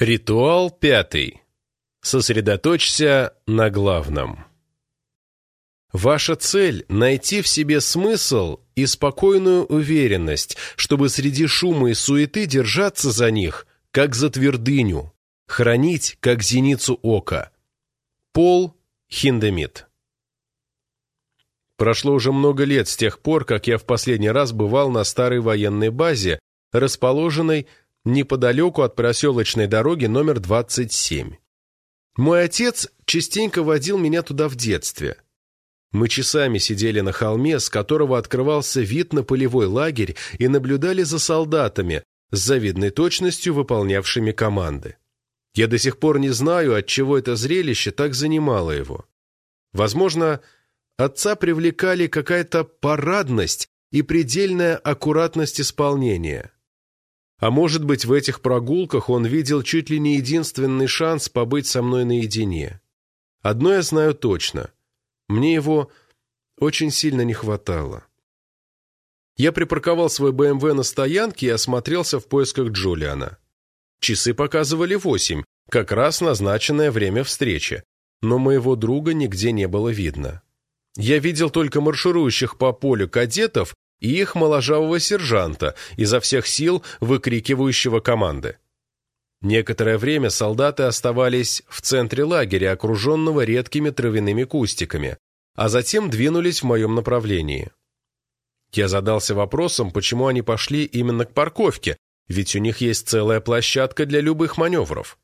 Ритуал пятый. Сосредоточься на главном. Ваша цель – найти в себе смысл и спокойную уверенность, чтобы среди шума и суеты держаться за них, как за твердыню, хранить, как зеницу ока. Пол Хиндемит Прошло уже много лет с тех пор, как я в последний раз бывал на старой военной базе, расположенной неподалеку от проселочной дороги номер 27. Мой отец частенько водил меня туда в детстве. Мы часами сидели на холме, с которого открывался вид на полевой лагерь, и наблюдали за солдатами, с завидной точностью выполнявшими команды. Я до сих пор не знаю, от чего это зрелище так занимало его. Возможно, отца привлекали какая-то парадность и предельная аккуратность исполнения. А может быть, в этих прогулках он видел чуть ли не единственный шанс побыть со мной наедине. Одно я знаю точно. Мне его очень сильно не хватало. Я припарковал свой БМВ на стоянке и осмотрелся в поисках Джулиана. Часы показывали восемь, как раз назначенное время встречи, но моего друга нигде не было видно. Я видел только марширующих по полю кадетов и их моложавого сержанта, изо всех сил выкрикивающего команды. Некоторое время солдаты оставались в центре лагеря, окруженного редкими травяными кустиками, а затем двинулись в моем направлении. Я задался вопросом, почему они пошли именно к парковке, ведь у них есть целая площадка для любых маневров.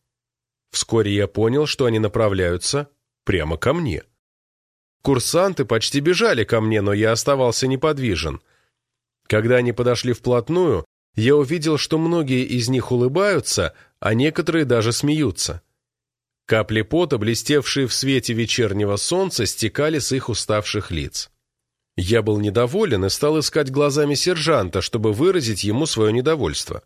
Вскоре я понял, что они направляются прямо ко мне. Курсанты почти бежали ко мне, но я оставался неподвижен – когда они подошли вплотную, я увидел, что многие из них улыбаются, а некоторые даже смеются. Капли пота, блестевшие в свете вечернего солнца, стекали с их уставших лиц. Я был недоволен и стал искать глазами сержанта, чтобы выразить ему свое недовольство.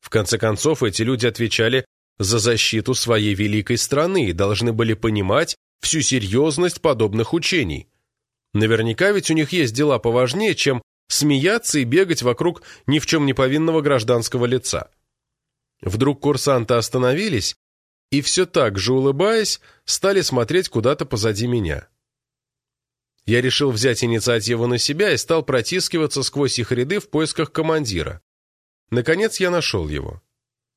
В конце концов, эти люди отвечали за защиту своей великой страны и должны были понимать всю серьезность подобных учений. Наверняка ведь у них есть дела поважнее, чем смеяться и бегать вокруг ни в чем не повинного гражданского лица. Вдруг курсанты остановились и все так же, улыбаясь, стали смотреть куда-то позади меня. Я решил взять инициативу на себя и стал протискиваться сквозь их ряды в поисках командира. Наконец я нашел его.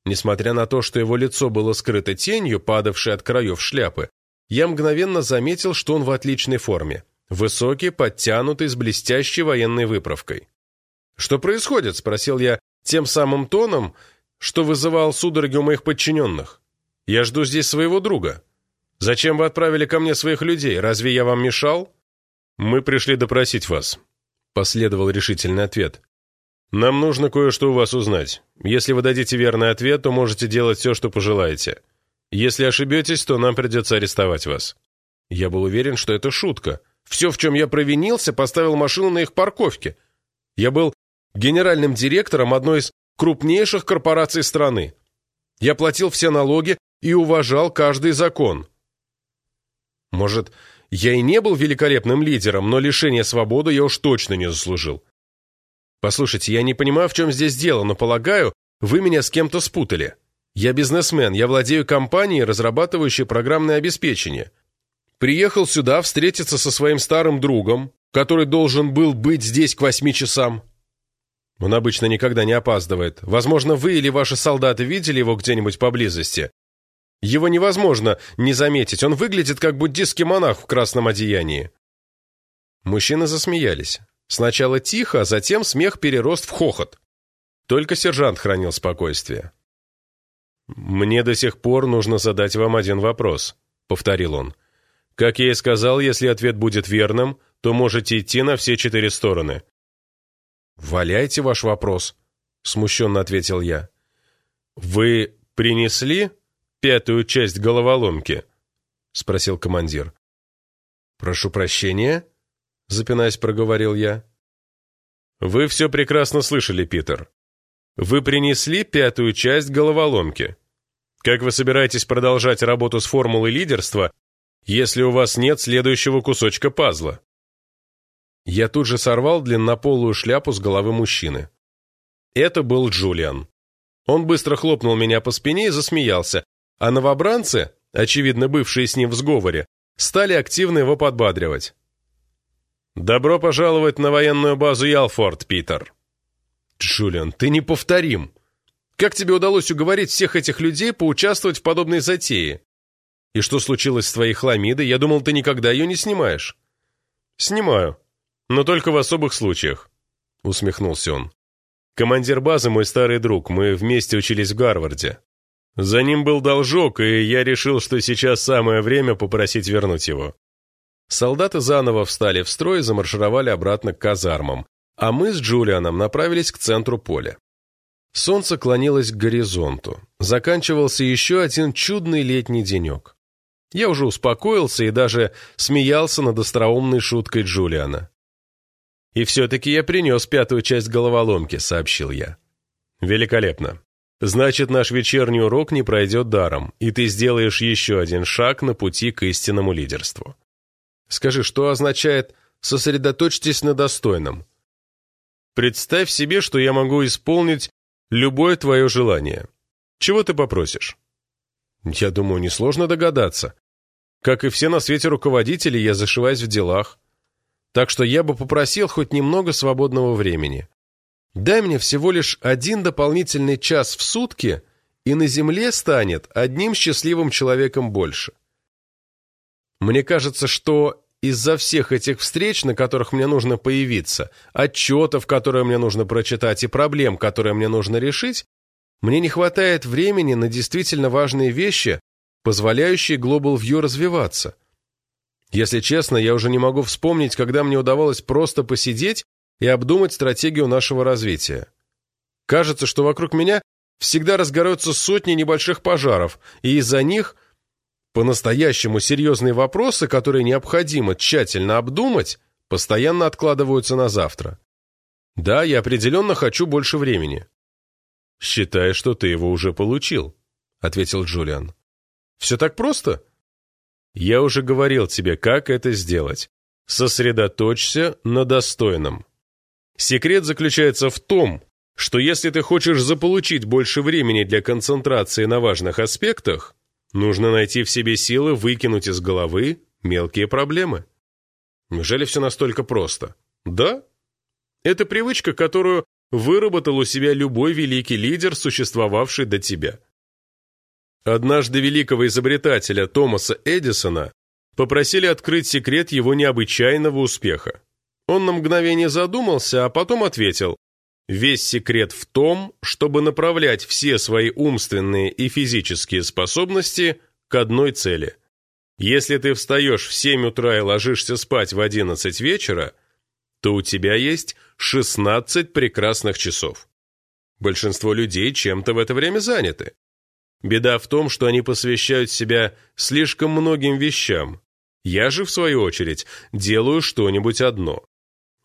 Несмотря на то, что его лицо было скрыто тенью, падавшей от краев шляпы, я мгновенно заметил, что он в отличной форме. Высокий, подтянутый, с блестящей военной выправкой. «Что происходит?» – спросил я тем самым тоном, что вызывал судороги у моих подчиненных. «Я жду здесь своего друга. Зачем вы отправили ко мне своих людей? Разве я вам мешал?» «Мы пришли допросить вас», – последовал решительный ответ. «Нам нужно кое-что у вас узнать. Если вы дадите верный ответ, то можете делать все, что пожелаете. Если ошибетесь, то нам придется арестовать вас». Я был уверен, что это шутка – все, в чем я провинился, поставил машину на их парковке. Я был генеральным директором одной из крупнейших корпораций страны. Я платил все налоги и уважал каждый закон. Может, я и не был великолепным лидером, но лишение свободы я уж точно не заслужил. Послушайте, я не понимаю, в чем здесь дело, но, полагаю, вы меня с кем-то спутали. Я бизнесмен, я владею компанией, разрабатывающей программное обеспечение. Приехал сюда встретиться со своим старым другом, который должен был быть здесь к восьми часам. Он обычно никогда не опаздывает. Возможно, вы или ваши солдаты видели его где-нибудь поблизости. Его невозможно не заметить. Он выглядит как буддистский монах в красном одеянии. Мужчины засмеялись. Сначала тихо, а затем смех перерос в хохот. Только сержант хранил спокойствие. «Мне до сих пор нужно задать вам один вопрос», — повторил он. Как я и сказал, если ответ будет верным, то можете идти на все четыре стороны». «Валяйте ваш вопрос», — смущенно ответил я. «Вы принесли пятую часть головоломки?» — спросил командир. «Прошу прощения», — запинаясь, проговорил я. «Вы все прекрасно слышали, Питер. Вы принесли пятую часть головоломки. Как вы собираетесь продолжать работу с формулой лидерства, если у вас нет следующего кусочка пазла. Я тут же сорвал длиннополую шляпу с головы мужчины. Это был Джулиан. Он быстро хлопнул меня по спине и засмеялся, а новобранцы, очевидно бывшие с ним в сговоре, стали активно его подбадривать. «Добро пожаловать на военную базу Ялфорд, Питер!» «Джулиан, ты неповторим! Как тебе удалось уговорить всех этих людей поучаствовать в подобной затее? И что случилось с твоей хламидой? Я думал, ты никогда ее не снимаешь». «Снимаю, но только в особых случаях», — усмехнулся он. «Командир базы мой старый друг, мы вместе учились в Гарварде. За ним был должок, и я решил, что сейчас самое время попросить вернуть его». Солдаты заново встали в строй и замаршировали обратно к казармам, а мы с Джулианом направились к центру поля. Солнце клонилось к горизонту. Заканчивался еще один чудный летний денек. Я уже успокоился и даже смеялся над остроумной шуткой Джулиана. «И все-таки я принес пятую часть головоломки», — сообщил я. «Великолепно. Значит, наш вечерний урок не пройдет даром, и ты сделаешь еще один шаг на пути к истинному лидерству. Скажи, что означает «сосредоточьтесь на достойном»?» Представь себе, что я могу исполнить любое твое желание. Чего ты попросишь? Я думаю, несложно догадаться. Как и все на свете руководители, я зашиваюсь в делах. Так что я бы попросил хоть немного свободного времени. Дай мне всего лишь один дополнительный час в сутки, и на Земле станет одним счастливым человеком больше. Мне кажется, что из-за всех этих встреч, на которых мне нужно появиться, отчетов, которые мне нужно прочитать, и проблем, которые мне нужно решить, мне не хватает времени на действительно важные вещи, позволяющий Global View развиваться. Если честно, я уже не могу вспомнить, когда мне удавалось просто посидеть и обдумать стратегию нашего развития. Кажется, что вокруг меня всегда разгораются сотни небольших пожаров, и из-за них по-настоящему серьезные вопросы, которые необходимо тщательно обдумать, постоянно откладываются на завтра. Да, я определенно хочу больше времени. «Считай, что ты его уже получил», — ответил Джулиан. Все так просто? Я уже говорил тебе, как это сделать. Сосредоточься на достойном. Секрет заключается в том, что если ты хочешь заполучить больше времени для концентрации на важных аспектах, нужно найти в себе силы выкинуть из головы мелкие проблемы. Неужели все настолько просто? Да. Это привычка, которую выработал у себя любой великий лидер, существовавший до тебя. Однажды великого изобретателя Томаса Эдисона попросили открыть секрет его необычайного успеха. Он на мгновение задумался, а потом ответил, «Весь секрет в том, чтобы направлять все свои умственные и физические способности к одной цели. Если ты встаешь в 7 утра и ложишься спать в 11 вечера, то у тебя есть 16 прекрасных часов. Большинство людей чем-то в это время заняты. Беда в том, что они посвящают себя слишком многим вещам. Я же, в свою очередь, делаю что-нибудь одно.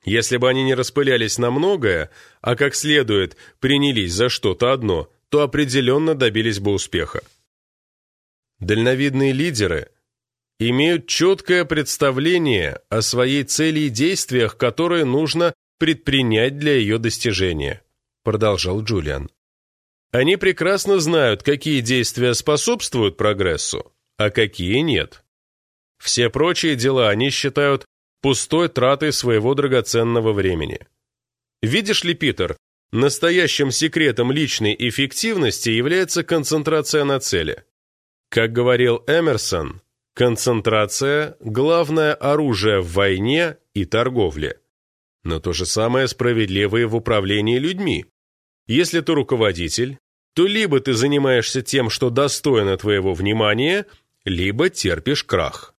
Если бы они не распылялись на многое, а как следует принялись за что-то одно, то определенно добились бы успеха. Дальновидные лидеры имеют четкое представление о своей цели и действиях, которые нужно предпринять для ее достижения, продолжал Джулиан. Они прекрасно знают, какие действия способствуют прогрессу, а какие нет. Все прочие дела они считают пустой тратой своего драгоценного времени. Видишь ли, Питер, настоящим секретом личной эффективности является концентрация на цели. Как говорил Эмерсон, концентрация – главное оружие в войне и торговле. Но то же самое справедливо и в управлении людьми. Если ты руководитель, то либо ты занимаешься тем, что достойно твоего внимания, либо терпишь крах.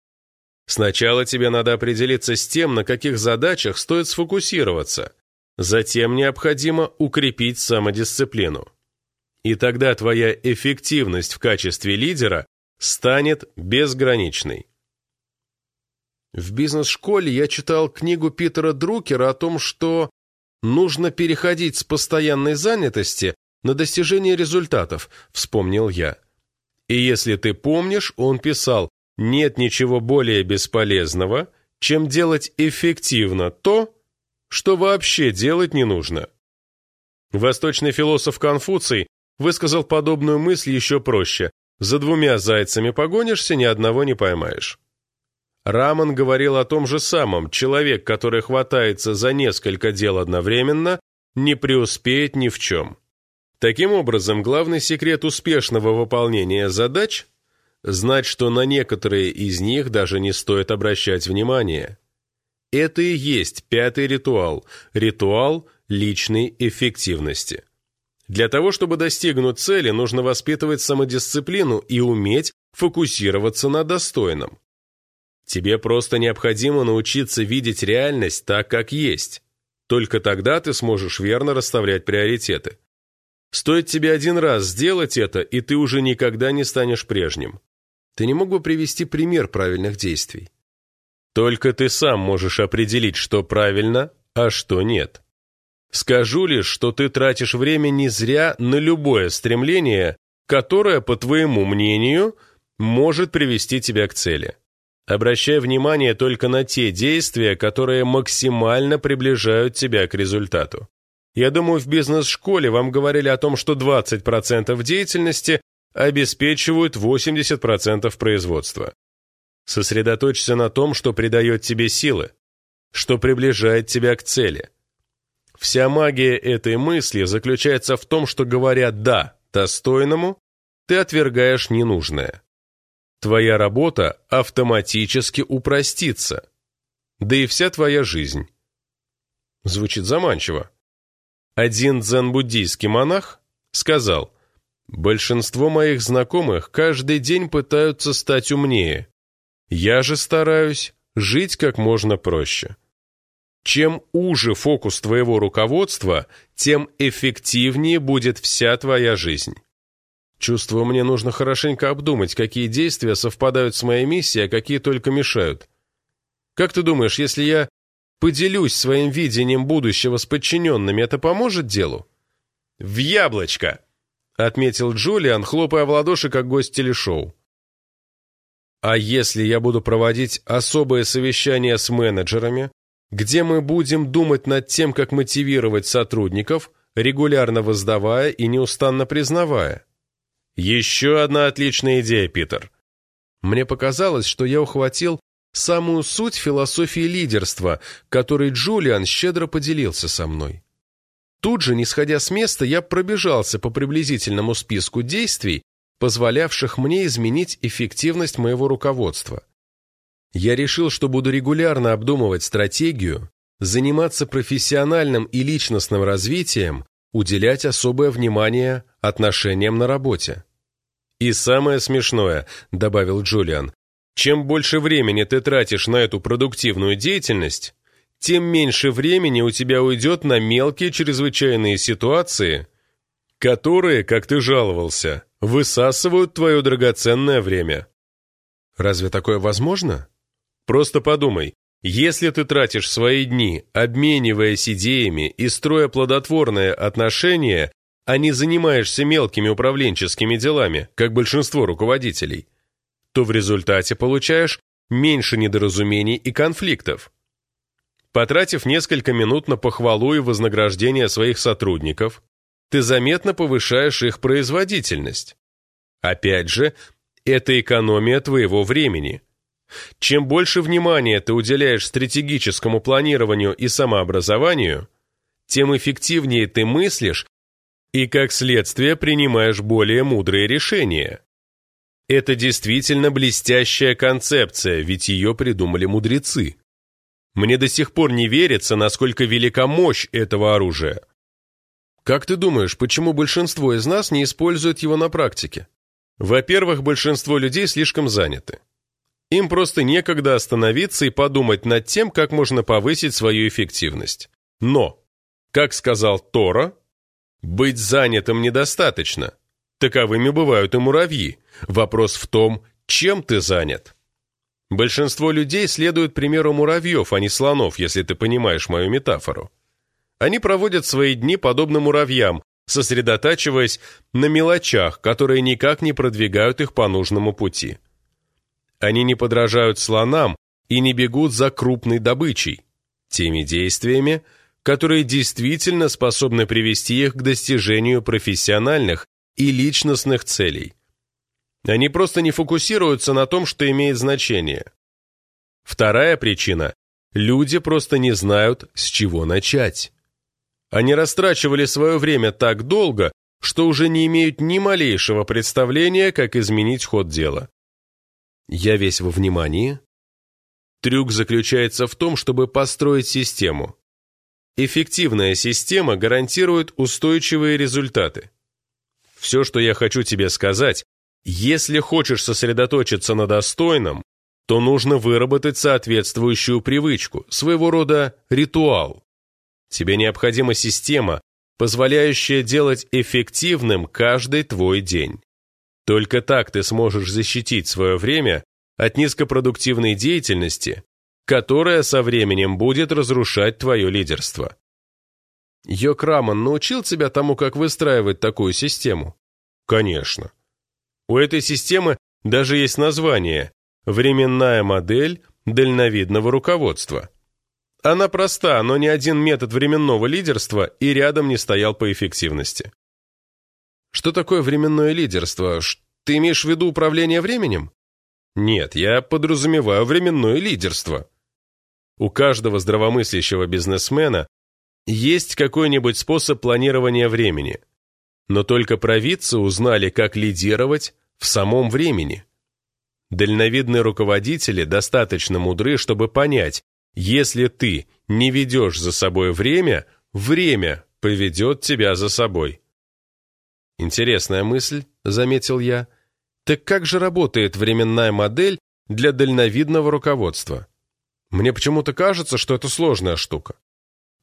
Сначала тебе надо определиться с тем, на каких задачах стоит сфокусироваться. Затем необходимо укрепить самодисциплину. И тогда твоя эффективность в качестве лидера станет безграничной. В бизнес-школе я читал книгу Питера Друкера о том, что Нужно переходить с постоянной занятости на достижение результатов, вспомнил я. И если ты помнишь, он писал, нет ничего более бесполезного, чем делать эффективно то, что вообще делать не нужно. Восточный философ Конфуций высказал подобную мысль еще проще. За двумя зайцами погонишься, ни одного не поймаешь. Раман говорил о том же самом. Человек, который хватается за несколько дел одновременно, не преуспеет ни в чем. Таким образом, главный секрет успешного выполнения задач – знать, что на некоторые из них даже не стоит обращать внимания. Это и есть пятый ритуал – ритуал личной эффективности. Для того, чтобы достигнуть цели, нужно воспитывать самодисциплину и уметь фокусироваться на достойном. Тебе просто необходимо научиться видеть реальность так, как есть. Только тогда ты сможешь верно расставлять приоритеты. Стоит тебе один раз сделать это, и ты уже никогда не станешь прежним. Ты не мог бы привести пример правильных действий? Только ты сам можешь определить, что правильно, а что нет. Скажу лишь, что ты тратишь время не зря на любое стремление, которое, по твоему мнению, может привести тебя к цели. Обращай внимание только на те действия, которые максимально приближают тебя к результату. Я думаю, в бизнес-школе вам говорили о том, что 20% деятельности обеспечивают 80% производства. Сосредоточься на том, что придает тебе силы, что приближает тебя к цели. Вся магия этой мысли заключается в том, что говоря «да» достойному, ты отвергаешь ненужное твоя работа автоматически упростится. Да и вся твоя жизнь. Звучит заманчиво. Один дзен-буддийский монах сказал, «Большинство моих знакомых каждый день пытаются стать умнее. Я же стараюсь жить как можно проще». Чем уже фокус твоего руководства, тем эффективнее будет вся твоя жизнь. Чувствую, мне нужно хорошенько обдумать, какие действия совпадают с моей миссией, а какие только мешают. Как ты думаешь, если я поделюсь своим видением будущего с подчиненными, это поможет делу? «В яблочко!» — отметил Джулиан, хлопая в ладоши, как гость телешоу. «А если я буду проводить особое совещание с менеджерами, где мы будем думать над тем, как мотивировать сотрудников, регулярно воздавая и неустанно признавая?» «Еще одна отличная идея, Питер». Мне показалось, что я ухватил самую суть философии лидерства, которой Джулиан щедро поделился со мной. Тут же, не сходя с места, я пробежался по приблизительному списку действий, позволявших мне изменить эффективность моего руководства. Я решил, что буду регулярно обдумывать стратегию, заниматься профессиональным и личностным развитием, уделять особое внимание отношениям на работе. «И самое смешное», — добавил Джулиан, «чем больше времени ты тратишь на эту продуктивную деятельность, тем меньше времени у тебя уйдет на мелкие чрезвычайные ситуации, которые, как ты жаловался, высасывают твое драгоценное время». «Разве такое возможно?» «Просто подумай, если ты тратишь свои дни, обмениваясь идеями и строя плодотворные отношения, а не занимаешься мелкими управленческими делами, как большинство руководителей, то в результате получаешь меньше недоразумений и конфликтов. Потратив несколько минут на похвалу и вознаграждение своих сотрудников, ты заметно повышаешь их производительность. Опять же, это экономия твоего времени. Чем больше внимания ты уделяешь стратегическому планированию и самообразованию, тем эффективнее ты мыслишь и, как следствие, принимаешь более мудрые решения. Это действительно блестящая концепция, ведь ее придумали мудрецы. Мне до сих пор не верится, насколько велика мощь этого оружия. Как ты думаешь, почему большинство из нас не использует его на практике? Во-первых, большинство людей слишком заняты. Им просто некогда остановиться и подумать над тем, как можно повысить свою эффективность. Но, как сказал Тора, быть занятым недостаточно. Таковыми бывают и муравьи. Вопрос в том, чем ты занят. Большинство людей следуют примеру муравьев, а не слонов, если ты понимаешь мою метафору. Они проводят свои дни подобно муравьям, сосредотачиваясь на мелочах, которые никак не продвигают их по нужному пути. Они не подражают слонам и не бегут за крупной добычей, теми действиями, которые действительно способны привести их к достижению профессиональных и личностных целей. Они просто не фокусируются на том, что имеет значение. Вторая причина – люди просто не знают, с чего начать. Они растрачивали свое время так долго, что уже не имеют ни малейшего представления, как изменить ход дела. Я весь во внимании. Трюк заключается в том, чтобы построить систему. Эффективная система гарантирует устойчивые результаты. Все, что я хочу тебе сказать, если хочешь сосредоточиться на достойном, то нужно выработать соответствующую привычку, своего рода ритуал. Тебе необходима система, позволяющая делать эффективным каждый твой день. Только так ты сможешь защитить свое время от низкопродуктивной деятельности, которая со временем будет разрушать твое лидерство. Йок Раман научил тебя тому, как выстраивать такую систему? Конечно. У этой системы даже есть название «Временная модель дальновидного руководства». Она проста, но ни один метод временного лидерства и рядом не стоял по эффективности. Что такое временное лидерство? Ты имеешь в виду управление временем? Нет, я подразумеваю временное лидерство. У каждого здравомыслящего бизнесмена есть какой-нибудь способ планирования времени. Но только провидцы узнали, как лидировать в самом времени. Дальновидные руководители достаточно мудры, чтобы понять, если ты не ведешь за собой время, время поведет тебя за собой. Интересная мысль, заметил я. Так как же работает временная модель для дальновидного руководства? Мне почему-то кажется, что это сложная штука.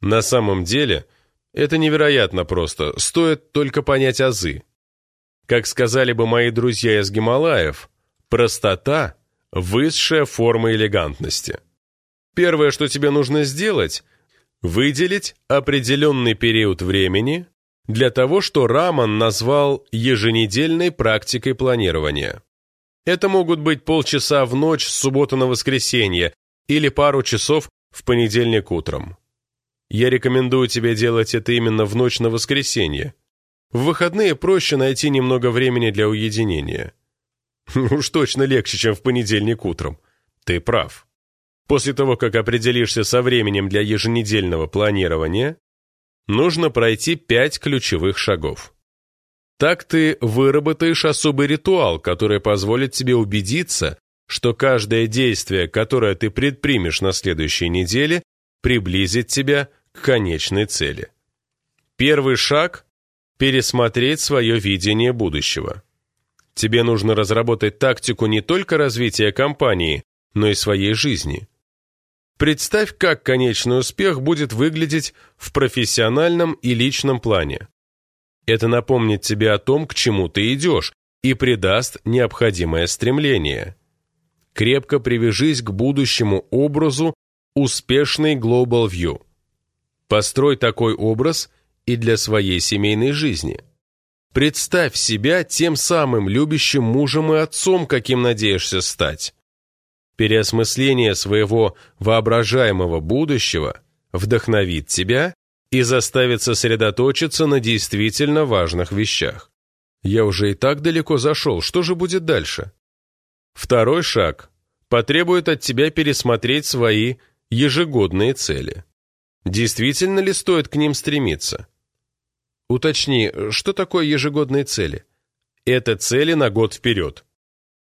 На самом деле, это невероятно просто, стоит только понять азы. Как сказали бы мои друзья из Гималаев, простота – высшая форма элегантности. Первое, что тебе нужно сделать – выделить определенный период времени для того, что Раман назвал еженедельной практикой планирования. Это могут быть полчаса в ночь с субботы на воскресенье или пару часов в понедельник утром. Я рекомендую тебе делать это именно в ночь на воскресенье. В выходные проще найти немного времени для уединения. Уж точно легче, чем в понедельник утром. Ты прав. После того, как определишься со временем для еженедельного планирования, нужно пройти пять ключевых шагов. Так ты выработаешь особый ритуал, который позволит тебе убедиться, что каждое действие, которое ты предпримешь на следующей неделе, приблизит тебя к конечной цели. Первый шаг – пересмотреть свое видение будущего. Тебе нужно разработать тактику не только развития компании, но и своей жизни. Представь, как конечный успех будет выглядеть в профессиональном и личном плане. Это напомнит тебе о том, к чему ты идешь, и придаст необходимое стремление. Крепко привяжись к будущему образу успешный Global View. Построй такой образ и для своей семейной жизни. Представь себя тем самым любящим мужем и отцом, каким надеешься стать. Переосмысление своего воображаемого будущего вдохновит тебя и заставит сосредоточиться на действительно важных вещах. Я уже и так далеко зашел, что же будет дальше? Второй шаг потребует от тебя пересмотреть свои ежегодные цели. Действительно ли стоит к ним стремиться? Уточни, что такое ежегодные цели? Это цели на год вперед.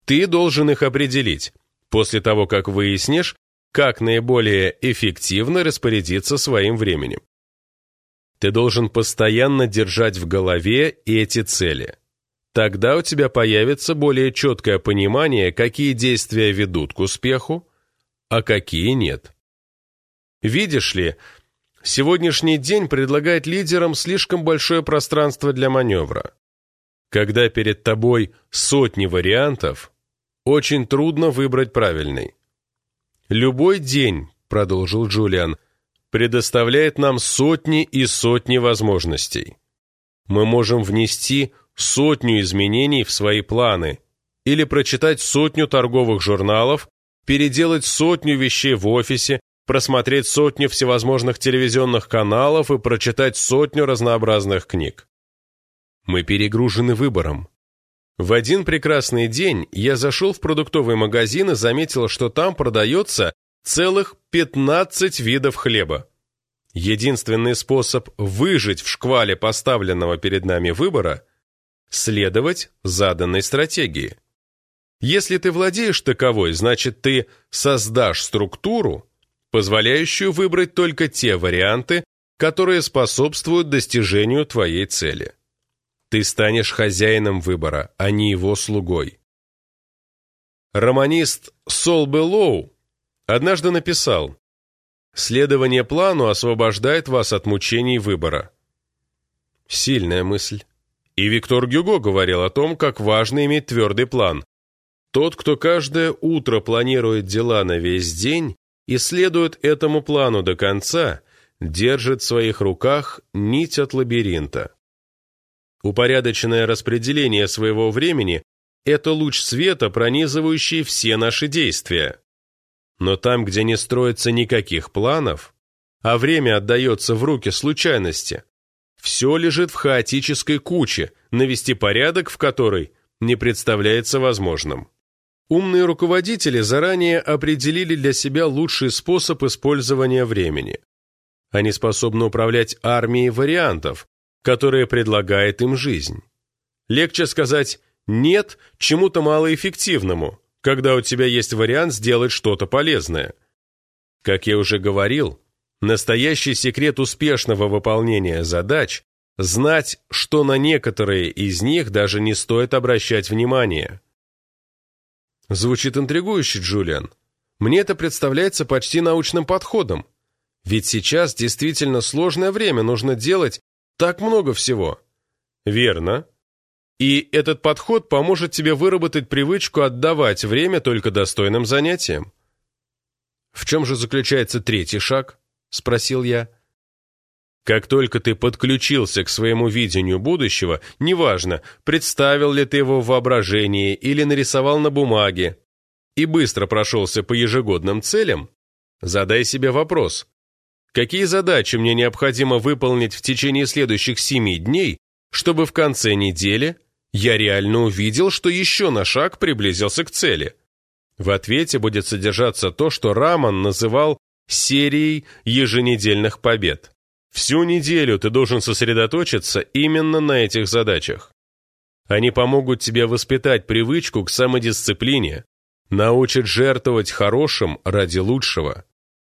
Ты должен их определить, после того, как выяснишь, как наиболее эффективно распорядиться своим временем. Ты должен постоянно держать в голове эти цели. Тогда у тебя появится более четкое понимание, какие действия ведут к успеху, а какие нет. Видишь ли, сегодняшний день предлагает лидерам слишком большое пространство для маневра. Когда перед тобой сотни вариантов, очень трудно выбрать правильный. «Любой день», — продолжил Джулиан, — «предоставляет нам сотни и сотни возможностей. Мы можем внести сотню изменений в свои планы или прочитать сотню торговых журналов, переделать сотню вещей в офисе, просмотреть сотню всевозможных телевизионных каналов и прочитать сотню разнообразных книг. Мы перегружены выбором. В один прекрасный день я зашел в продуктовый магазин и заметил, что там продается целых 15 видов хлеба. Единственный способ выжить в шквале поставленного перед нами выбора – следовать заданной стратегии. Если ты владеешь таковой, значит ты создашь структуру, позволяющую выбрать только те варианты, которые способствуют достижению твоей цели. Ты станешь хозяином выбора, а не его слугой. Романист Сол Беллоу однажды написал «Следование плану освобождает вас от мучений выбора». Сильная мысль. И Виктор Гюго говорил о том, как важно иметь твердый план. Тот, кто каждое утро планирует дела на весь день и следует этому плану до конца, держит в своих руках нить от лабиринта. Упорядоченное распределение своего времени – это луч света, пронизывающий все наши действия. Но там, где не строится никаких планов, а время отдается в руки случайности, все лежит в хаотической куче, навести порядок в которой не представляется возможным. Умные руководители заранее определили для себя лучший способ использования времени. Они способны управлять армией вариантов, которые предлагает им жизнь. Легче сказать «нет» чему-то малоэффективному, когда у тебя есть вариант сделать что-то полезное. Как я уже говорил, настоящий секрет успешного выполнения задач – знать, что на некоторые из них даже не стоит обращать внимание. Звучит интригующе, Джулиан. Мне это представляется почти научным подходом. Ведь сейчас действительно сложное время, нужно делать так много всего. Верно. И этот подход поможет тебе выработать привычку отдавать время только достойным занятиям. В чем же заключается третий шаг? Спросил я. Как только ты подключился к своему видению будущего, неважно, представил ли ты его в воображении или нарисовал на бумаге, и быстро прошелся по ежегодным целям, задай себе вопрос, Какие задачи мне необходимо выполнить в течение следующих семи дней, чтобы в конце недели я реально увидел, что еще на шаг приблизился к цели? В ответе будет содержаться то, что Раман называл серией еженедельных побед. Всю неделю ты должен сосредоточиться именно на этих задачах. Они помогут тебе воспитать привычку к самодисциплине, научат жертвовать хорошим ради лучшего.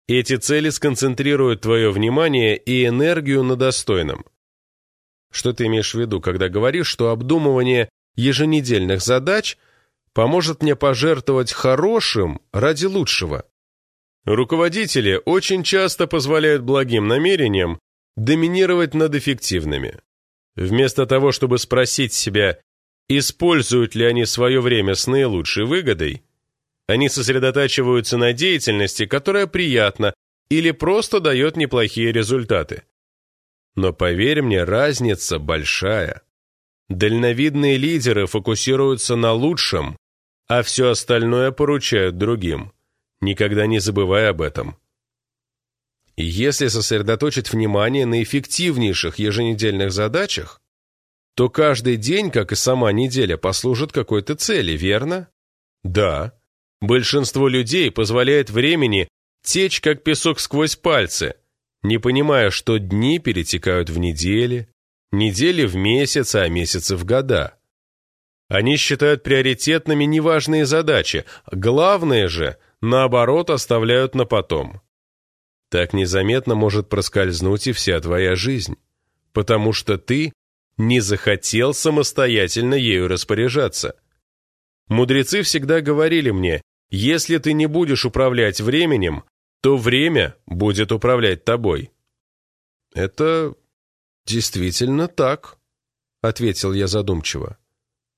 Эти цели сконцентрируют твое внимание и энергию на достойном. Что ты имеешь в виду, когда говоришь, что обдумывание еженедельных задач поможет мне пожертвовать хорошим ради лучшего? Руководители очень часто позволяют благим намерениям доминировать над эффективными. Вместо того, чтобы спросить себя, используют ли они свое время с наилучшей выгодой, они сосредотачиваются на деятельности, которая приятна или просто дает неплохие результаты. Но поверь мне, разница большая. Дальновидные лидеры фокусируются на лучшем, а все остальное поручают другим, никогда не забывая об этом. И если сосредоточить внимание на эффективнейших еженедельных задачах, то каждый день, как и сама неделя, послужит какой-то цели, верно? Да. Большинство людей позволяет времени течь, как песок сквозь пальцы, не понимая, что дни перетекают в недели, недели в месяцы, а месяцы в года. Они считают приоритетными неважные задачи, главные же, наоборот, оставляют на потом. Так незаметно может проскользнуть и вся твоя жизнь, потому что ты не захотел самостоятельно ею распоряжаться. Мудрецы всегда говорили мне, если ты не будешь управлять временем, то время будет управлять тобой». «Это действительно так», — ответил я задумчиво.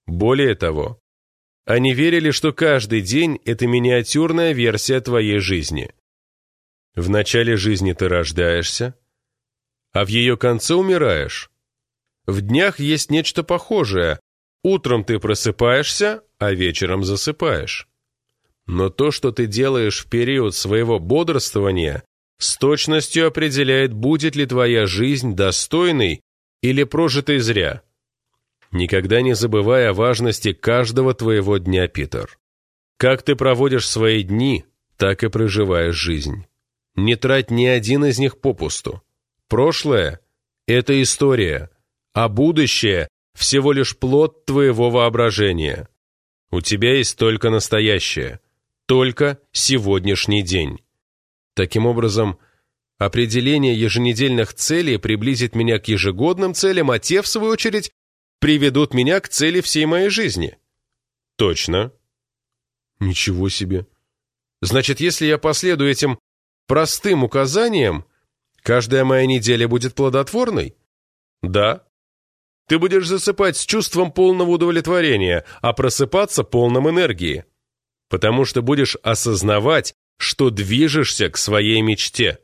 «Более того, они верили, что каждый день — это миниатюрная версия твоей жизни. В начале жизни ты рождаешься, а в ее конце умираешь. В днях есть нечто похожее. Утром ты просыпаешься, а вечером засыпаешь. Но то, что ты делаешь в период своего бодрствования, с точностью определяет, будет ли твоя жизнь достойной или прожитой зря. Никогда не забывай о важности каждого твоего дня, Питер. Как ты проводишь свои дни, так и проживаешь жизнь. Не трать ни один из них попусту. Прошлое — это история, а будущее — всего лишь плод твоего воображения. У тебя есть только настоящее, только сегодняшний день. Таким образом, определение еженедельных целей приблизит меня к ежегодным целям, а те, в свою очередь, приведут меня к цели всей моей жизни. Точно. Ничего себе. Значит, если я последую этим простым указаниям, Каждая моя неделя будет плодотворной? Да. Ты будешь засыпать с чувством полного удовлетворения, а просыпаться полным энергии. Потому что будешь осознавать, что движешься к своей мечте,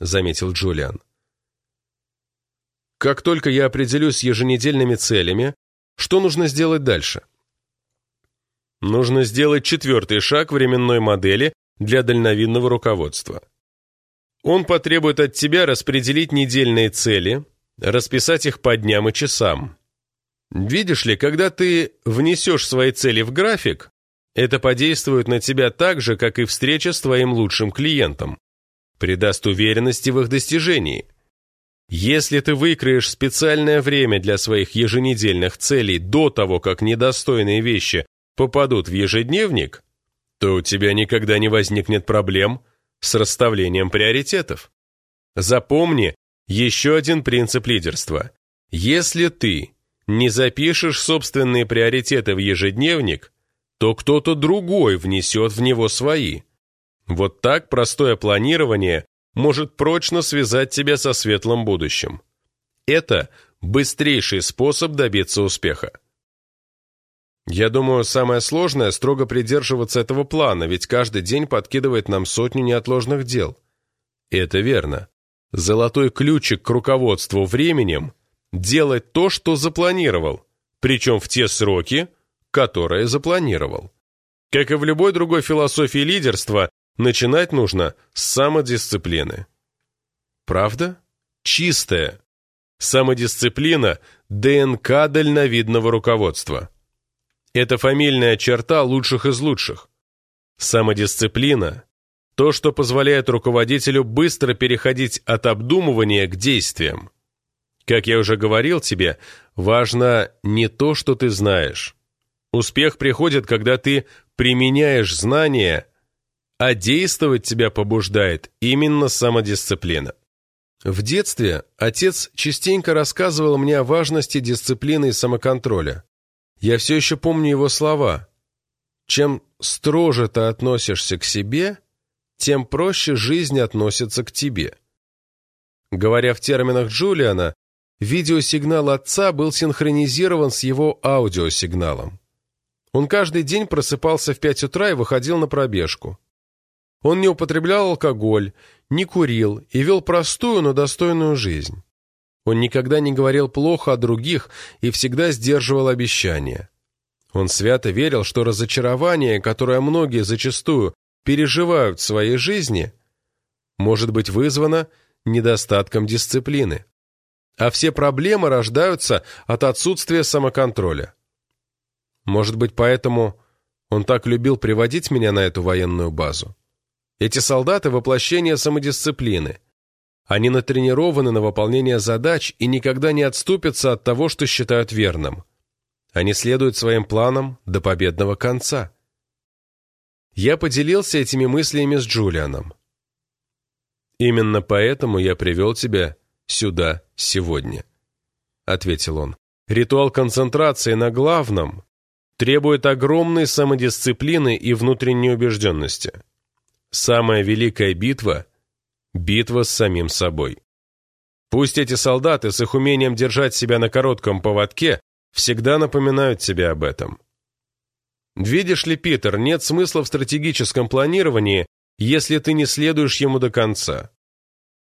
заметил Джулиан. Как только я определюсь с еженедельными целями, что нужно сделать дальше? Нужно сделать четвертый шаг временной модели для дальновидного руководства. Он потребует от тебя распределить недельные цели, расписать их по дням и часам. Видишь ли, когда ты внесешь свои цели в график, это подействует на тебя так же, как и встреча с твоим лучшим клиентом. Придаст уверенности в их достижении. Если ты выкроешь специальное время для своих еженедельных целей до того, как недостойные вещи попадут в ежедневник, то у тебя никогда не возникнет проблем – с расставлением приоритетов. Запомни еще один принцип лидерства. Если ты не запишешь собственные приоритеты в ежедневник, то кто-то другой внесет в него свои. Вот так простое планирование может прочно связать тебя со светлым будущим. Это быстрейший способ добиться успеха. Я думаю, самое сложное – строго придерживаться этого плана, ведь каждый день подкидывает нам сотню неотложных дел. И это верно. Золотой ключик к руководству временем – делать то, что запланировал, причем в те сроки, которые запланировал. Как и в любой другой философии лидерства, начинать нужно с самодисциплины. Правда? Чистая. Самодисциплина – ДНК дальновидного руководства. Это фамильная черта лучших из лучших. Самодисциплина – то, что позволяет руководителю быстро переходить от обдумывания к действиям. Как я уже говорил тебе, важно не то, что ты знаешь. Успех приходит, когда ты применяешь знания, а действовать тебя побуждает именно самодисциплина. В детстве отец частенько рассказывал мне о важности дисциплины и самоконтроля. Я все еще помню его слова. «Чем строже ты относишься к себе, тем проще жизнь относится к тебе». Говоря в терминах Джулиана, видеосигнал отца был синхронизирован с его аудиосигналом. Он каждый день просыпался в пять утра и выходил на пробежку. Он не употреблял алкоголь, не курил и вел простую, но достойную жизнь. Он никогда не говорил плохо о других и всегда сдерживал обещания. Он свято верил, что разочарование, которое многие зачастую переживают в своей жизни, может быть вызвано недостатком дисциплины. А все проблемы рождаются от отсутствия самоконтроля. Может быть, поэтому он так любил приводить меня на эту военную базу. Эти солдаты – воплощение самодисциплины. Они натренированы на выполнение задач и никогда не отступятся от того, что считают верным. Они следуют своим планам до победного конца. Я поделился этими мыслями с Джулианом. «Именно поэтому я привел тебя сюда сегодня», — ответил он. «Ритуал концентрации на главном требует огромной самодисциплины и внутренней убежденности. Самая великая битва — Битва с самим собой. Пусть эти солдаты с их умением держать себя на коротком поводке всегда напоминают тебе об этом. Видишь ли, Питер, нет смысла в стратегическом планировании, если ты не следуешь ему до конца.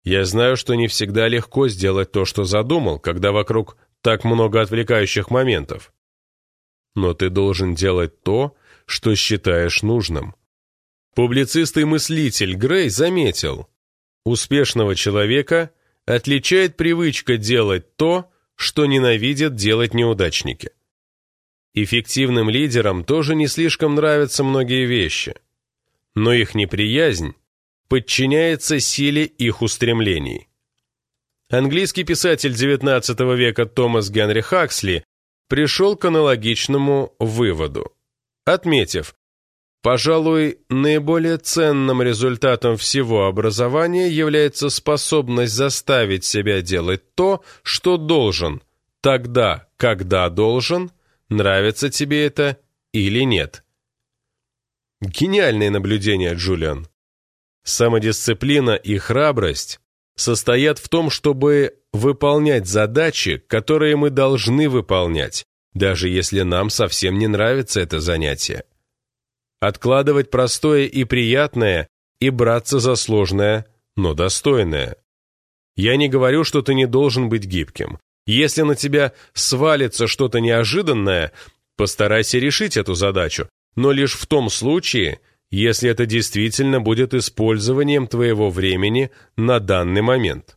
Я знаю, что не всегда легко сделать то, что задумал, когда вокруг так много отвлекающих моментов. Но ты должен делать то, что считаешь нужным. Публицист и мыслитель Грей заметил – Успешного человека отличает привычка делать то, что ненавидят делать неудачники. Эффективным лидерам тоже не слишком нравятся многие вещи, но их неприязнь подчиняется силе их устремлений. Английский писатель XIX века Томас Генри Хаксли пришел к аналогичному выводу, отметив, Пожалуй, наиболее ценным результатом всего образования является способность заставить себя делать то, что должен, тогда, когда должен, нравится тебе это или нет. Гениальное наблюдение, Джулиан. Самодисциплина и храбрость состоят в том, чтобы выполнять задачи, которые мы должны выполнять, даже если нам совсем не нравится это занятие откладывать простое и приятное и браться за сложное, но достойное. Я не говорю, что ты не должен быть гибким. Если на тебя свалится что-то неожиданное, постарайся решить эту задачу, но лишь в том случае, если это действительно будет использованием твоего времени на данный момент.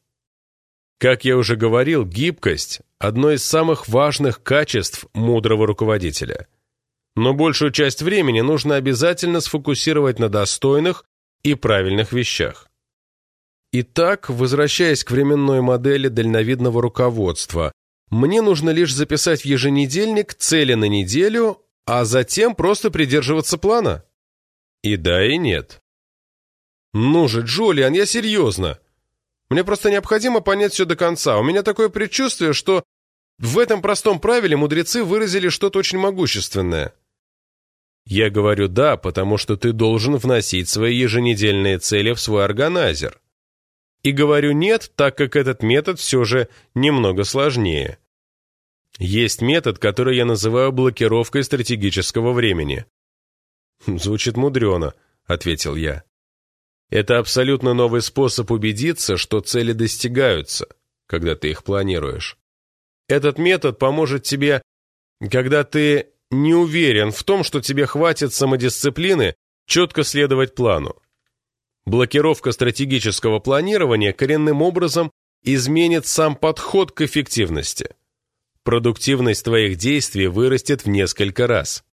Как я уже говорил, гибкость – одно из самых важных качеств мудрого руководителя – но большую часть времени нужно обязательно сфокусировать на достойных и правильных вещах. Итак, возвращаясь к временной модели дальновидного руководства, мне нужно лишь записать в еженедельник цели на неделю, а затем просто придерживаться плана? И да, и нет. Ну же, Джулиан, я серьезно. Мне просто необходимо понять все до конца. У меня такое предчувствие, что в этом простом правиле мудрецы выразили что-то очень могущественное. Я говорю «да», потому что ты должен вносить свои еженедельные цели в свой органайзер. И говорю «нет», так как этот метод все же немного сложнее. Есть метод, который я называю блокировкой стратегического времени. «Звучит мудрено», — ответил я. Это абсолютно новый способ убедиться, что цели достигаются, когда ты их планируешь. Этот метод поможет тебе, когда ты не уверен в том, что тебе хватит самодисциплины четко следовать плану. Блокировка стратегического планирования коренным образом изменит сам подход к эффективности. Продуктивность твоих действий вырастет в несколько раз.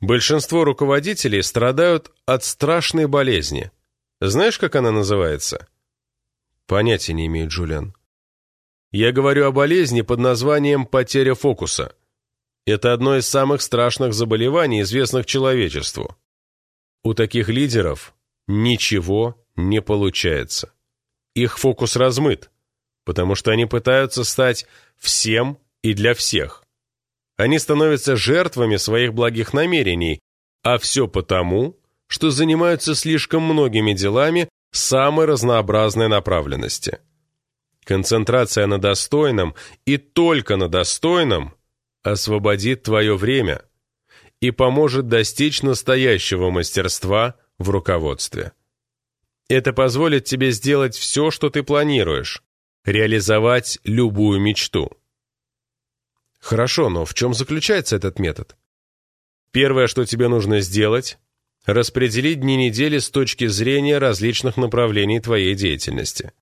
Большинство руководителей страдают от страшной болезни. Знаешь, как она называется? Понятия не имею, Джулиан. Я говорю о болезни под названием потеря фокуса. Это одно из самых страшных заболеваний, известных человечеству. У таких лидеров ничего не получается. Их фокус размыт, потому что они пытаются стать всем и для всех. Они становятся жертвами своих благих намерений, а все потому, что занимаются слишком многими делами самой разнообразной направленности. Концентрация на достойном и только на достойном освободит твое время и поможет достичь настоящего мастерства в руководстве. Это позволит тебе сделать все, что ты планируешь, реализовать любую мечту. Хорошо, но в чем заключается этот метод? Первое, что тебе нужно сделать, распределить дни недели с точки зрения различных направлений твоей деятельности.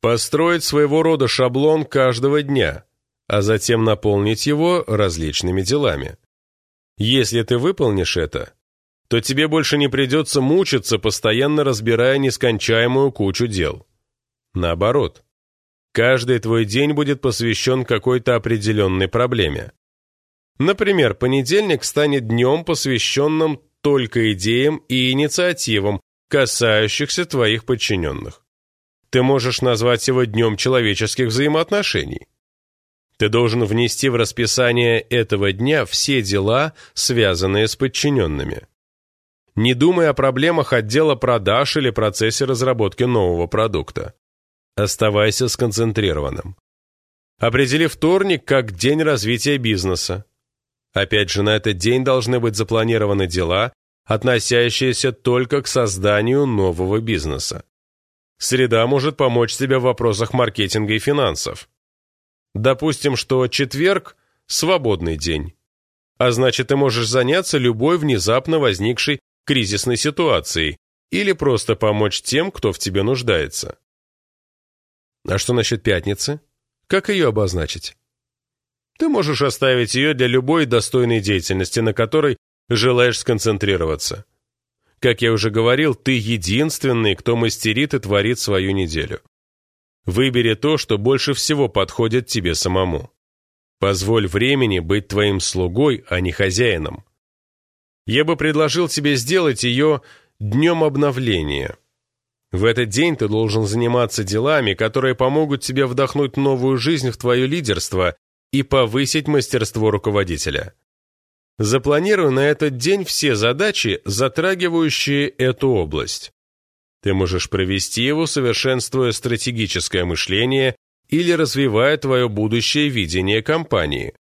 Построить своего рода шаблон каждого дня, а затем наполнить его различными делами. Если ты выполнишь это, то тебе больше не придется мучиться, постоянно разбирая нескончаемую кучу дел. Наоборот, каждый твой день будет посвящен какой-то определенной проблеме. Например, понедельник станет днем, посвященным только идеям и инициативам, касающихся твоих подчиненных. Ты можешь назвать его днем человеческих взаимоотношений. Ты должен внести в расписание этого дня все дела, связанные с подчиненными. Не думай о проблемах отдела продаж или процессе разработки нового продукта. Оставайся сконцентрированным. Определи вторник как день развития бизнеса. Опять же, на этот день должны быть запланированы дела, относящиеся только к созданию нового бизнеса. Среда может помочь тебе в вопросах маркетинга и финансов. Допустим, что четверг – свободный день. А значит, ты можешь заняться любой внезапно возникшей кризисной ситуацией или просто помочь тем, кто в тебе нуждается. А что насчет пятницы? Как ее обозначить? Ты можешь оставить ее для любой достойной деятельности, на которой желаешь сконцентрироваться. Как я уже говорил, ты единственный, кто мастерит и творит свою неделю. Выбери то, что больше всего подходит тебе самому. Позволь времени быть твоим слугой, а не хозяином. Я бы предложил тебе сделать ее днем обновления. В этот день ты должен заниматься делами, которые помогут тебе вдохнуть новую жизнь в твое лидерство и повысить мастерство руководителя. Запланируй на этот день все задачи, затрагивающие эту область. Ты можешь провести его, совершенствуя стратегическое мышление или развивая твое будущее видение компании.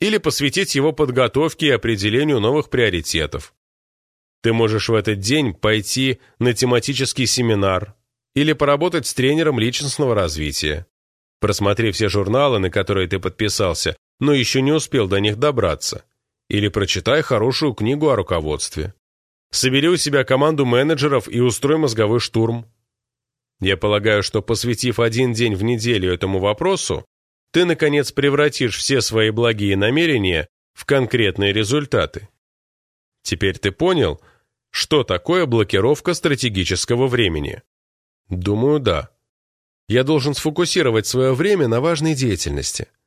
Или посвятить его подготовке и определению новых приоритетов. Ты можешь в этот день пойти на тематический семинар или поработать с тренером личностного развития. Просмотри все журналы, на которые ты подписался, но еще не успел до них добраться. Или прочитай хорошую книгу о руководстве. Собери у себя команду менеджеров и устрой мозговой штурм. Я полагаю, что посвятив один день в неделю этому вопросу, ты, наконец, превратишь все свои благие намерения в конкретные результаты. Теперь ты понял, что такое блокировка стратегического времени? Думаю, да. Я должен сфокусировать свое время на важной деятельности –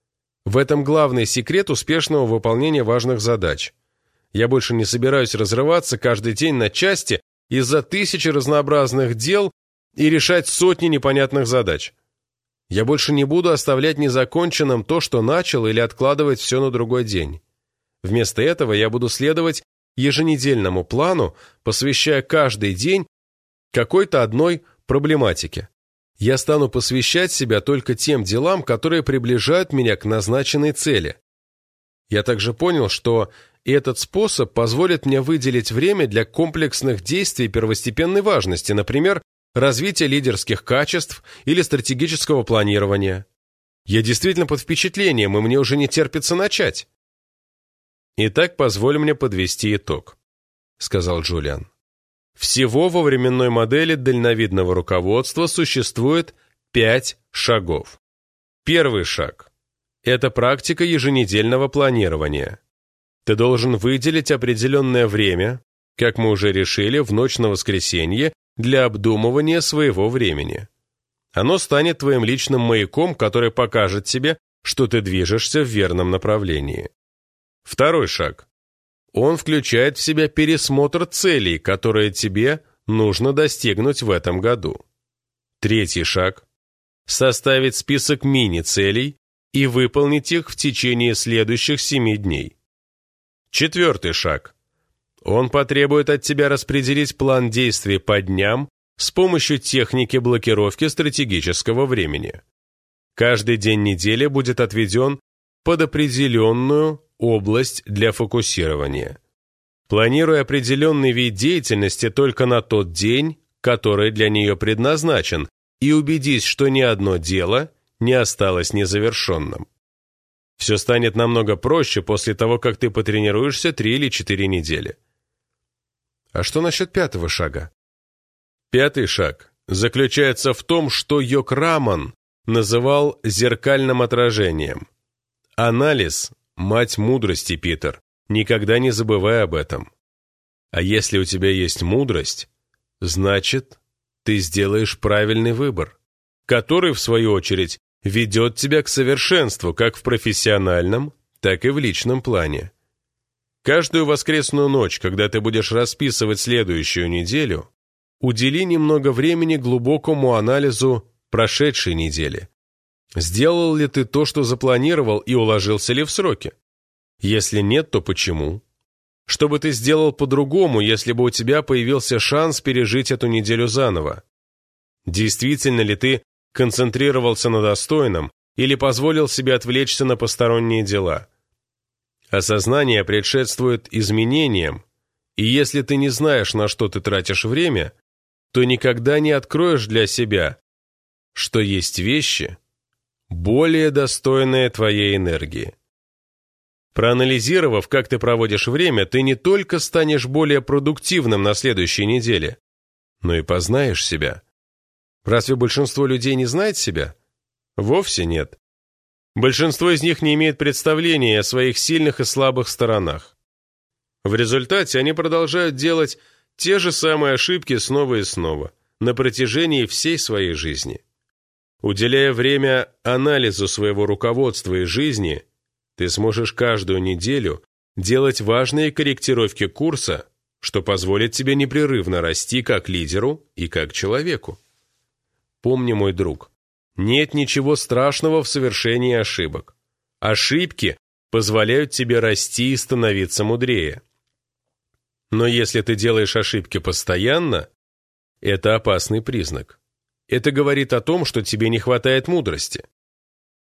в этом главный секрет успешного выполнения важных задач. Я больше не собираюсь разрываться каждый день на части из-за тысячи разнообразных дел и решать сотни непонятных задач. Я больше не буду оставлять незаконченным то, что начал, или откладывать все на другой день. Вместо этого я буду следовать еженедельному плану, посвящая каждый день какой-то одной проблематике я стану посвящать себя только тем делам, которые приближают меня к назначенной цели. Я также понял, что этот способ позволит мне выделить время для комплексных действий первостепенной важности, например, развития лидерских качеств или стратегического планирования. Я действительно под впечатлением, и мне уже не терпится начать. «Итак, позволь мне подвести итог», — сказал Джулиан. Всего во временной модели дальновидного руководства существует пять шагов. Первый шаг – это практика еженедельного планирования. Ты должен выделить определенное время, как мы уже решили, в ночь на воскресенье, для обдумывания своего времени. Оно станет твоим личным маяком, который покажет тебе, что ты движешься в верном направлении. Второй шаг он включает в себя пересмотр целей, которые тебе нужно достигнуть в этом году. Третий шаг – составить список мини-целей и выполнить их в течение следующих семи дней. Четвертый шаг. Он потребует от тебя распределить план действий по дням с помощью техники блокировки стратегического времени. Каждый день недели будет отведен под определенную область для фокусирования. Планируя определенный вид деятельности только на тот день, который для нее предназначен, и убедись, что ни одно дело не осталось незавершенным. Все станет намного проще после того, как ты потренируешься три или четыре недели. А что насчет пятого шага? Пятый шаг заключается в том, что Йок Раман называл зеркальным отражением. Анализ Мать мудрости, Питер. Никогда не забывай об этом. А если у тебя есть мудрость, значит, ты сделаешь правильный выбор, который, в свою очередь, ведет тебя к совершенству как в профессиональном, так и в личном плане. Каждую воскресную ночь, когда ты будешь расписывать следующую неделю, удели немного времени глубокому анализу прошедшей недели. Сделал ли ты то, что запланировал, и уложился ли в сроки? Если нет, то почему? Что бы ты сделал по-другому, если бы у тебя появился шанс пережить эту неделю заново? Действительно ли ты концентрировался на достойном или позволил себе отвлечься на посторонние дела? Осознание предшествует изменениям, и если ты не знаешь, на что ты тратишь время, то никогда не откроешь для себя, что есть вещи, более достойное твоей энергии. Проанализировав, как ты проводишь время, ты не только станешь более продуктивным на следующей неделе, но и познаешь себя. Разве большинство людей не знает себя? Вовсе нет. Большинство из них не имеет представления о своих сильных и слабых сторонах. В результате они продолжают делать те же самые ошибки снова и снова, на протяжении всей своей жизни. Уделяя время анализу своего руководства и жизни, ты сможешь каждую неделю делать важные корректировки курса, что позволит тебе непрерывно расти как лидеру и как человеку. Помни, мой друг, нет ничего страшного в совершении ошибок. Ошибки позволяют тебе расти и становиться мудрее. Но если ты делаешь ошибки постоянно, это опасный признак. Это говорит о том, что тебе не хватает мудрости.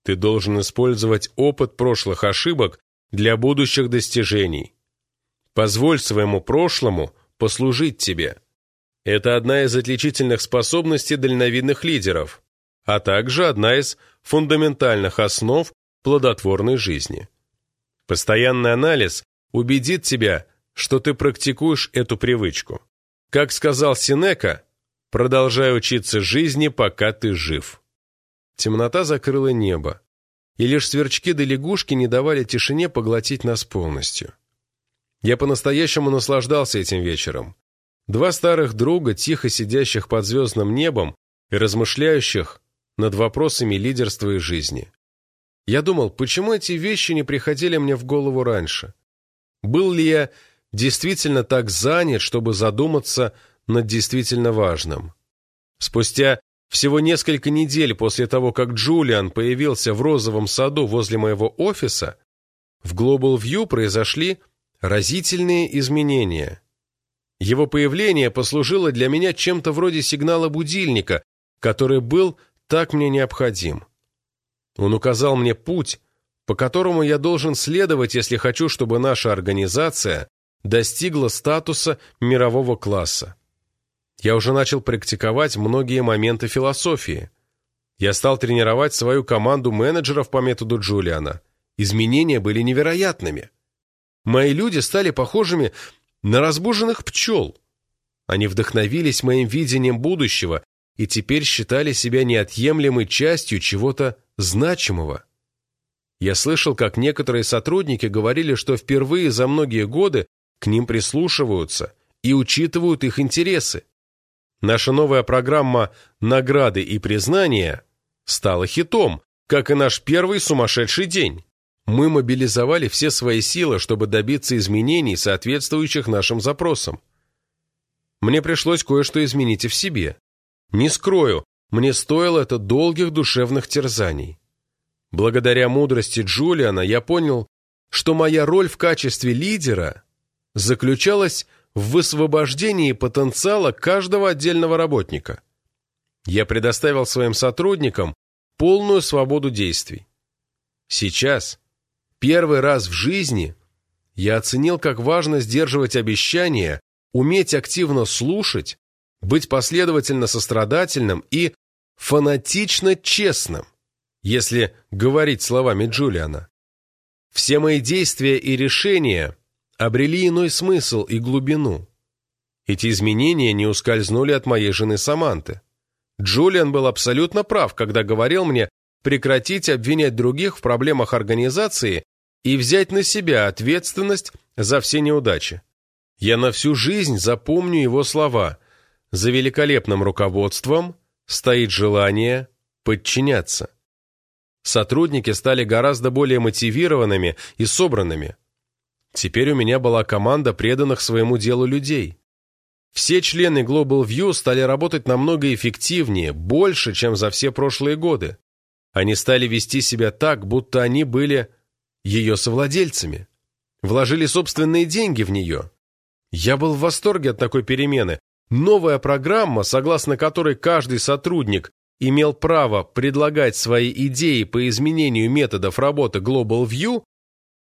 Ты должен использовать опыт прошлых ошибок для будущих достижений. Позволь своему прошлому послужить тебе. Это одна из отличительных способностей дальновидных лидеров, а также одна из фундаментальных основ плодотворной жизни. Постоянный анализ убедит тебя, что ты практикуешь эту привычку. Как сказал Синека, продолжай учиться жизни, пока ты жив. Темнота закрыла небо, и лишь сверчки да лягушки не давали тишине поглотить нас полностью. Я по-настоящему наслаждался этим вечером. Два старых друга, тихо сидящих под звездным небом и размышляющих над вопросами лидерства и жизни. Я думал, почему эти вещи не приходили мне в голову раньше? Был ли я действительно так занят, чтобы задуматься над действительно важным? Спустя всего несколько недель после того, как Джулиан появился в розовом саду возле моего офиса, в Global View произошли разительные изменения. Его появление послужило для меня чем-то вроде сигнала будильника, который был так мне необходим. Он указал мне путь, по которому я должен следовать, если хочу, чтобы наша организация достигла статуса мирового класса. Я уже начал практиковать многие моменты философии. Я стал тренировать свою команду менеджеров по методу Джулиана. Изменения были невероятными. Мои люди стали похожими на разбуженных пчел. Они вдохновились моим видением будущего и теперь считали себя неотъемлемой частью чего-то значимого. Я слышал, как некоторые сотрудники говорили, что впервые за многие годы к ним прислушиваются и учитывают их интересы. Наша новая программа «Награды и признания» стала хитом, как и наш первый сумасшедший день. Мы мобилизовали все свои силы, чтобы добиться изменений, соответствующих нашим запросам. Мне пришлось кое-что изменить и в себе. Не скрою, мне стоило это долгих душевных терзаний. Благодаря мудрости Джулиана я понял, что моя роль в качестве лидера заключалась в высвобождении потенциала каждого отдельного работника. Я предоставил своим сотрудникам полную свободу действий. Сейчас, первый раз в жизни, я оценил, как важно сдерживать обещания, уметь активно слушать, быть последовательно сострадательным и фанатично честным, если говорить словами Джулиана. Все мои действия и решения обрели иной смысл и глубину. Эти изменения не ускользнули от моей жены Саманты. Джулиан был абсолютно прав, когда говорил мне прекратить обвинять других в проблемах организации и взять на себя ответственность за все неудачи. Я на всю жизнь запомню его слова. За великолепным руководством стоит желание подчиняться. Сотрудники стали гораздо более мотивированными и собранными. Теперь у меня была команда преданных своему делу людей. Все члены Global View стали работать намного эффективнее, больше, чем за все прошлые годы. Они стали вести себя так, будто они были ее совладельцами. Вложили собственные деньги в нее. Я был в восторге от такой перемены. Новая программа, согласно которой каждый сотрудник имел право предлагать свои идеи по изменению методов работы Global View,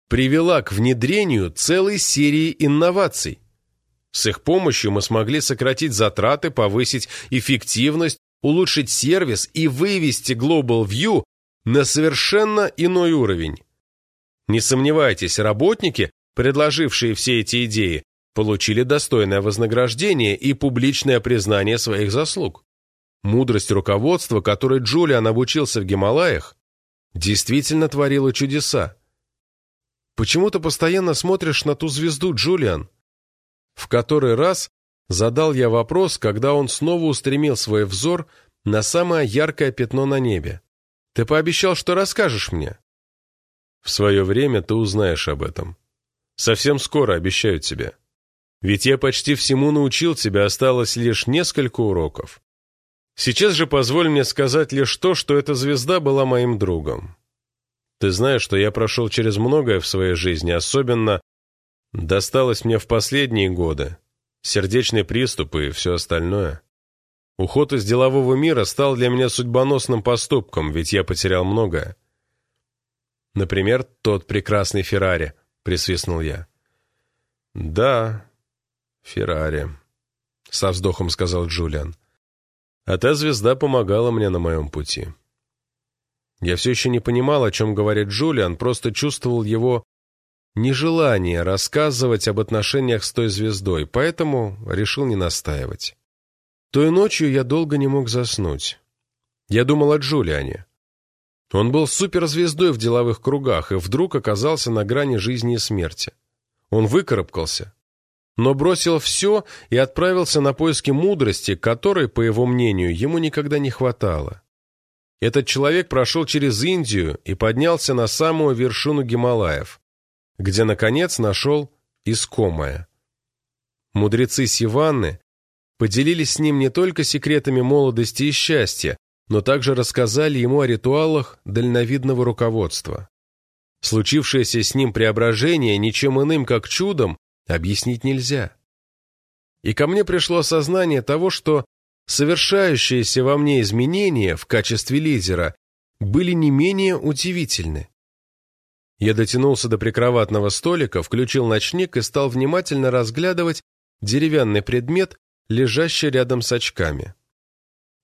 привела к внедрению целой серии инноваций. С их помощью мы смогли сократить затраты, повысить эффективность, улучшить сервис и вывести Global View на совершенно иной уровень. Не сомневайтесь, работники, предложившие все эти идеи, получили достойное вознаграждение и публичное признание своих заслуг. Мудрость руководства, которой Джулиан обучился в Гималаях, действительно творила чудеса. Почему ты постоянно смотришь на ту звезду, Джулиан? В который раз задал я вопрос, когда он снова устремил свой взор на самое яркое пятно на небе. Ты пообещал, что расскажешь мне. В свое время ты узнаешь об этом. Совсем скоро, обещаю тебе. Ведь я почти всему научил тебя, осталось лишь несколько уроков. Сейчас же позволь мне сказать лишь то, что эта звезда была моим другом. Ты знаешь, что я прошел через многое в своей жизни, особенно досталось мне в последние годы. Сердечные приступы и все остальное. Уход из делового мира стал для меня судьбоносным поступком, ведь я потерял многое. Например, тот прекрасный Феррари, присвистнул я. Да, Феррари, со вздохом сказал Джулиан. А та звезда помогала мне на моем пути. Я все еще не понимал, о чем говорит Джулиан, просто чувствовал его нежелание рассказывать об отношениях с той звездой, поэтому решил не настаивать. Той ночью я долго не мог заснуть. Я думал о Джулиане. Он был суперзвездой в деловых кругах и вдруг оказался на грани жизни и смерти. Он выкарабкался, но бросил все и отправился на поиски мудрости, которой, по его мнению, ему никогда не хватало. Этот человек прошел через Индию и поднялся на самую вершину Гималаев, где, наконец, нашел искомое. Мудрецы Сиванны поделились с ним не только секретами молодости и счастья, но также рассказали ему о ритуалах дальновидного руководства. Случившееся с ним преображение ничем иным, как чудом, объяснить нельзя. И ко мне пришло осознание того, что совершающиеся во мне изменения в качестве лидера были не менее удивительны. Я дотянулся до прикроватного столика, включил ночник и стал внимательно разглядывать деревянный предмет, лежащий рядом с очками.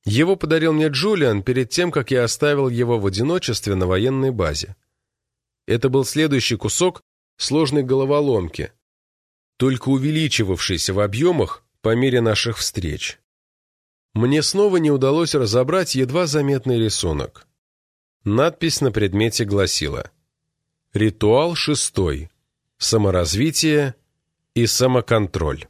Его подарил мне Джулиан перед тем, как я оставил его в одиночестве на военной базе. Это был следующий кусок сложной головоломки, только увеличивавшийся в объемах по мере наших встреч. Мне снова не удалось разобрать едва заметный рисунок. Надпись на предмете гласила «Ритуал шестой. Саморазвитие и самоконтроль».